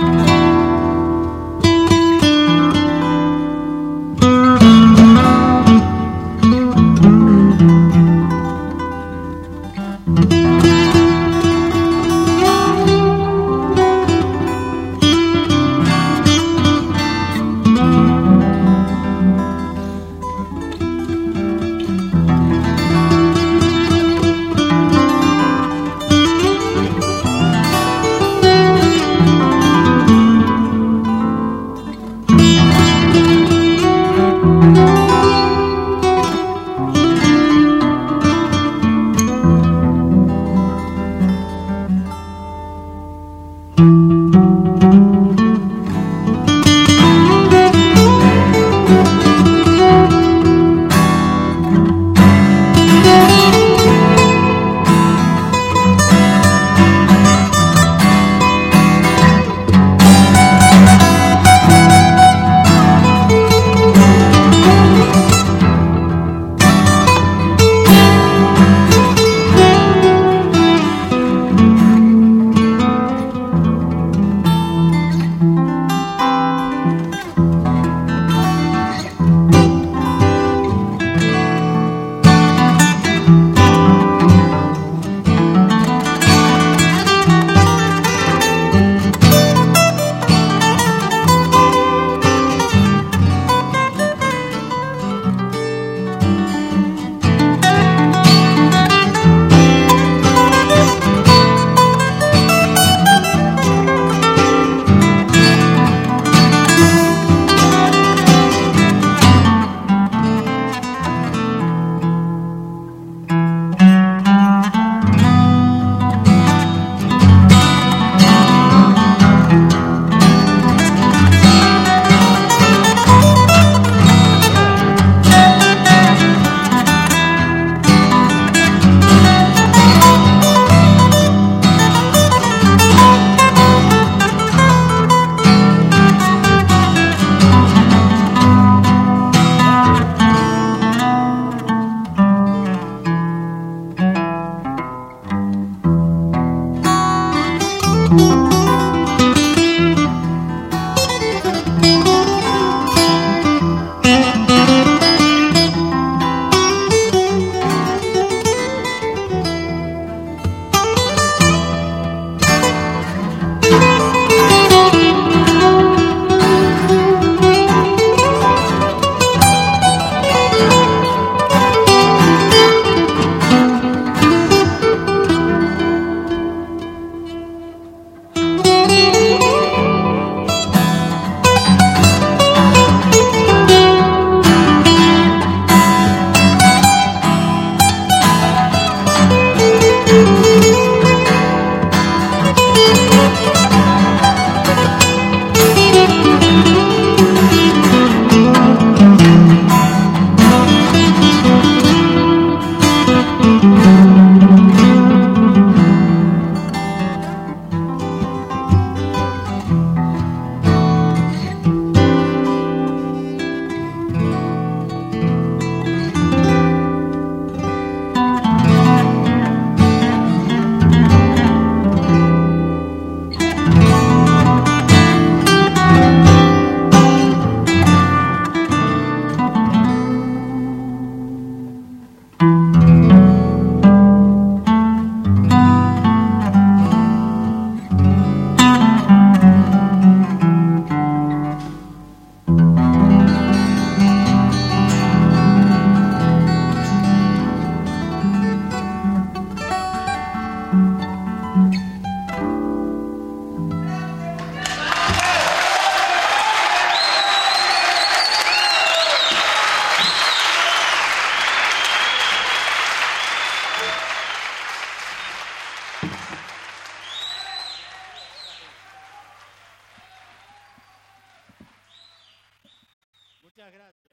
Bye. Música Muchas gracias.